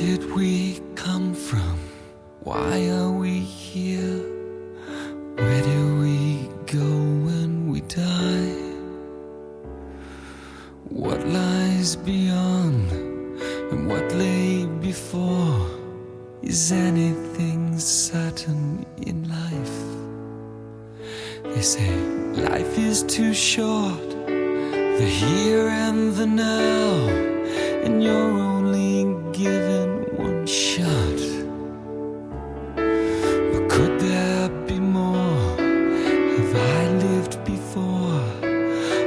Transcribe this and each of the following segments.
did we come from? Why are we here? Where do we go when we die? What lies beyond and what lay before? Is anything certain in life? They say life is too short, the here and the now, and you're only given lived before?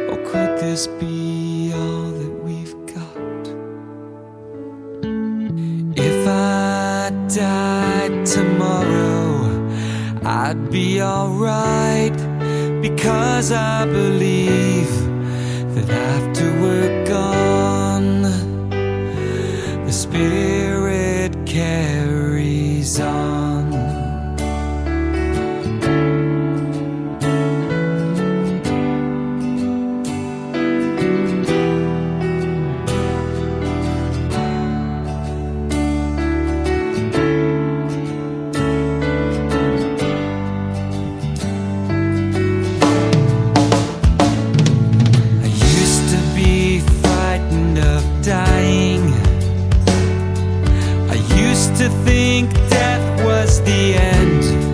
Or could this be all that we've got? If I died tomorrow, I'd be alright because I believe that after we're gone, the spirit carries on. To think death was the end.